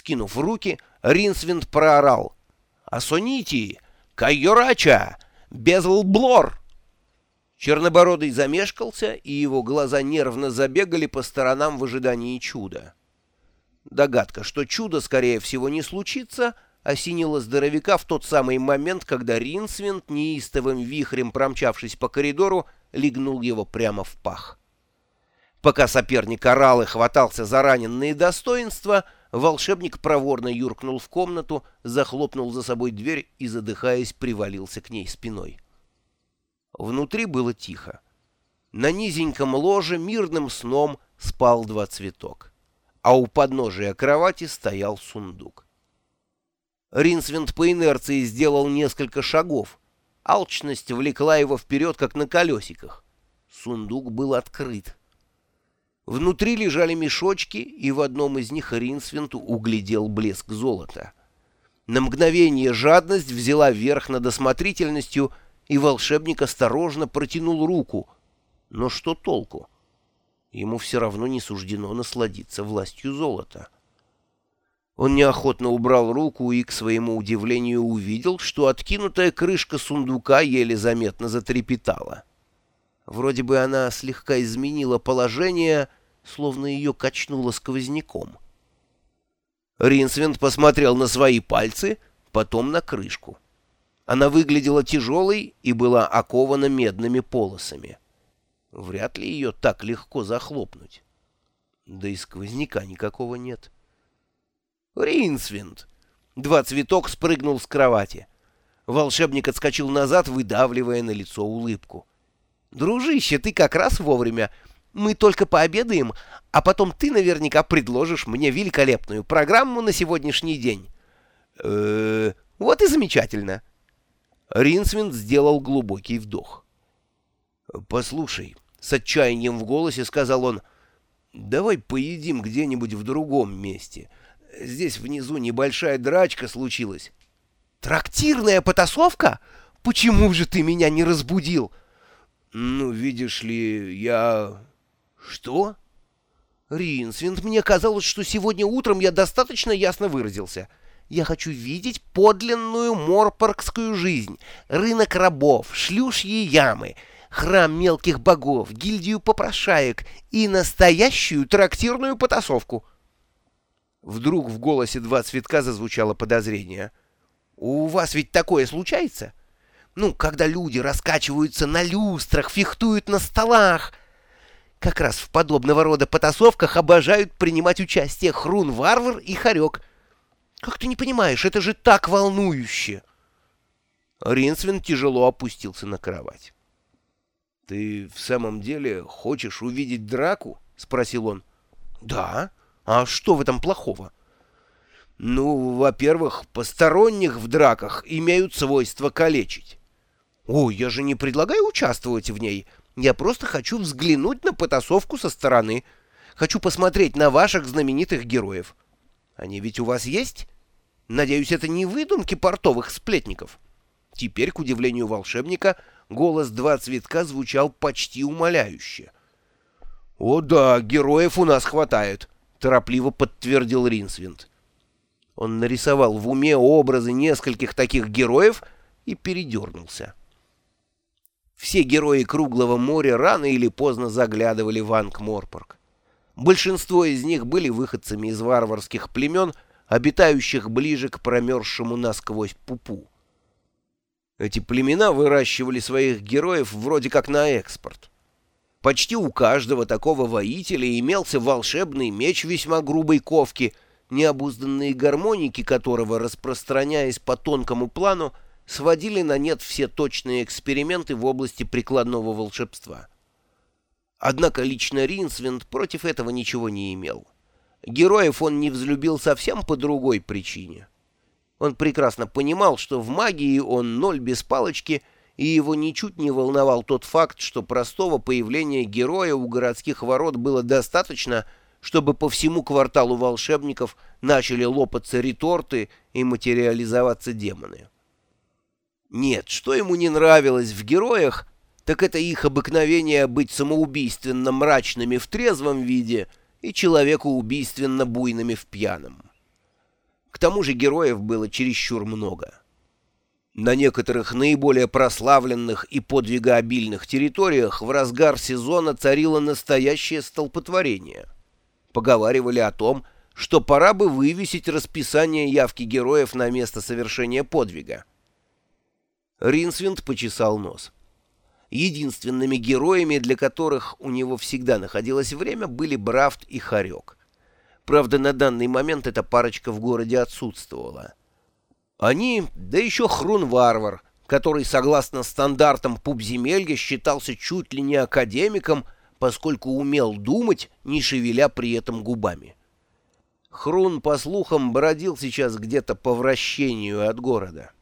Вскинув руки, Ринсвинд проорал. «Асонити! Кайорача! Безлблор!» Чернобородый замешкался, и его глаза нервно забегали по сторонам в ожидании чуда. Догадка, что чудо, скорее всего, не случится, осенила здоровяка в тот самый момент, когда Ринсвинд, неистовым вихрем промчавшись по коридору, легнул его прямо в пах. Пока соперник орал и хватался за раненные достоинства, волшебник проворно юркнул в комнату, захлопнул за собой дверь и, задыхаясь, привалился к ней спиной. Внутри было тихо. На низеньком ложе мирным сном спал два цветок, а у подножия кровати стоял сундук. Ринсвинд по инерции сделал несколько шагов. Алчность влекла его вперед, как на колесиках. Сундук был открыт. Внутри лежали мешочки, и в одном из них Ринсвинт углядел блеск золота. На мгновение жадность взяла верх над осмотрительностью, и волшебник осторожно протянул руку. Но что толку? Ему все равно не суждено насладиться властью золота. Он неохотно убрал руку и, к своему удивлению, увидел, что откинутая крышка сундука еле заметно затрепетала. Вроде бы она слегка изменила положение, словно ее качнуло сквозняком. Ринсвинд посмотрел на свои пальцы, потом на крышку. Она выглядела тяжелой и была окована медными полосами. Вряд ли ее так легко захлопнуть. Да и сквозняка никакого нет. Ринсвинд! Два цветок спрыгнул с кровати. Волшебник отскочил назад, выдавливая на лицо улыбку. «Дружище, ты как раз вовремя. Мы только пообедаем, а потом ты наверняка предложишь мне великолепную программу на сегодняшний день». «Э-э...» «Вот и замечательно». Ринсвинд сделал глубокий вдох. «Послушай», — с отчаянием в голосе сказал он, — «давай поедим где-нибудь в другом месте. Здесь внизу небольшая драчка случилась». «Трактирная потасовка? Почему же ты меня не разбудил?» «Ну, видишь ли, я...» «Что?» «Ринсвинд, мне казалось, что сегодня утром я достаточно ясно выразился». Я хочу видеть подлинную морпоргскую жизнь, рынок рабов, шлюшьи ямы, храм мелких богов, гильдию попрошаек и настоящую трактирную потасовку. Вдруг в голосе два цветка зазвучало подозрение. «У вас ведь такое случается? Ну, когда люди раскачиваются на люстрах, фехтуют на столах...» Как раз в подобного рода потасовках обожают принимать участие Хрун-варвар и Харек — как ты не понимаешь, это же так волнующе!» Ринсвин тяжело опустился на кровать. «Ты в самом деле хочешь увидеть драку?» — спросил он. «Да? А что в этом плохого?» «Ну, во-первых, посторонних в драках имеют свойство калечить». «Ой, я же не предлагаю участвовать в ней. Я просто хочу взглянуть на потасовку со стороны. Хочу посмотреть на ваших знаменитых героев». Они ведь у вас есть? Надеюсь, это не выдумки портовых сплетников. Теперь, к удивлению волшебника, голос «Два цветка» звучал почти умоляюще. «О да, героев у нас хватает», — торопливо подтвердил Ринсвинд. Он нарисовал в уме образы нескольких таких героев и передернулся. Все герои Круглого моря рано или поздно заглядывали в Ангморпорг. Большинство из них были выходцами из варварских племен, обитающих ближе к промерзшему насквозь пупу. Эти племена выращивали своих героев вроде как на экспорт. Почти у каждого такого воителя имелся волшебный меч весьма грубой ковки, необузданные гармоники которого, распространяясь по тонкому плану, сводили на нет все точные эксперименты в области прикладного волшебства. Однако лично Ринсвинд против этого ничего не имел. Героев он не взлюбил совсем по другой причине. Он прекрасно понимал, что в магии он ноль без палочки, и его ничуть не волновал тот факт, что простого появления героя у городских ворот было достаточно, чтобы по всему кварталу волшебников начали лопаться реторты и материализоваться демоны. Нет, что ему не нравилось в героях, так это их обыкновение быть самоубийственно мрачными в трезвом виде и человеку убийственно буйными в пьяном. К тому же героев было чересчур много. На некоторых наиболее прославленных и подвигообильных территориях в разгар сезона царило настоящее столпотворение. Поговаривали о том, что пора бы вывесить расписание явки героев на место совершения подвига. Ринсвинд почесал нос. Единственными героями, для которых у него всегда находилось время, были Брафт и Харек. Правда, на данный момент эта парочка в городе отсутствовала. Они, да еще Хрун-варвар, который, согласно стандартам пубземелья, считался чуть ли не академиком, поскольку умел думать, не шевеля при этом губами. Хрун, по слухам, бродил сейчас где-то по вращению от города.